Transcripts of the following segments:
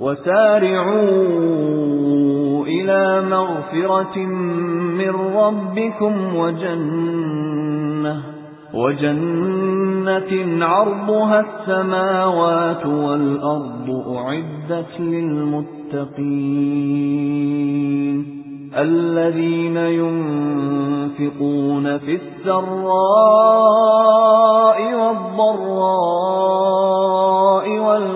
وسارعوا إلى مغفرة من ربكم وجنة وجنة عرضها السماوات والأرض أعدت للمتقين. الذين ينفقون في السراء والضراء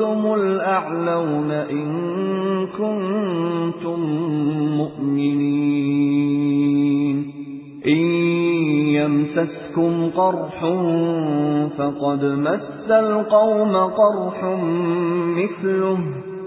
الْأَعْلَوْنَ إِن كُنتُم مُّؤْمِنِينَ. إِن يَمْسَسْكُمْ قَرْحٌ فَقَدْ مَسَّ الْقَوْمَ قَرْحٌ مِثْلُهُ.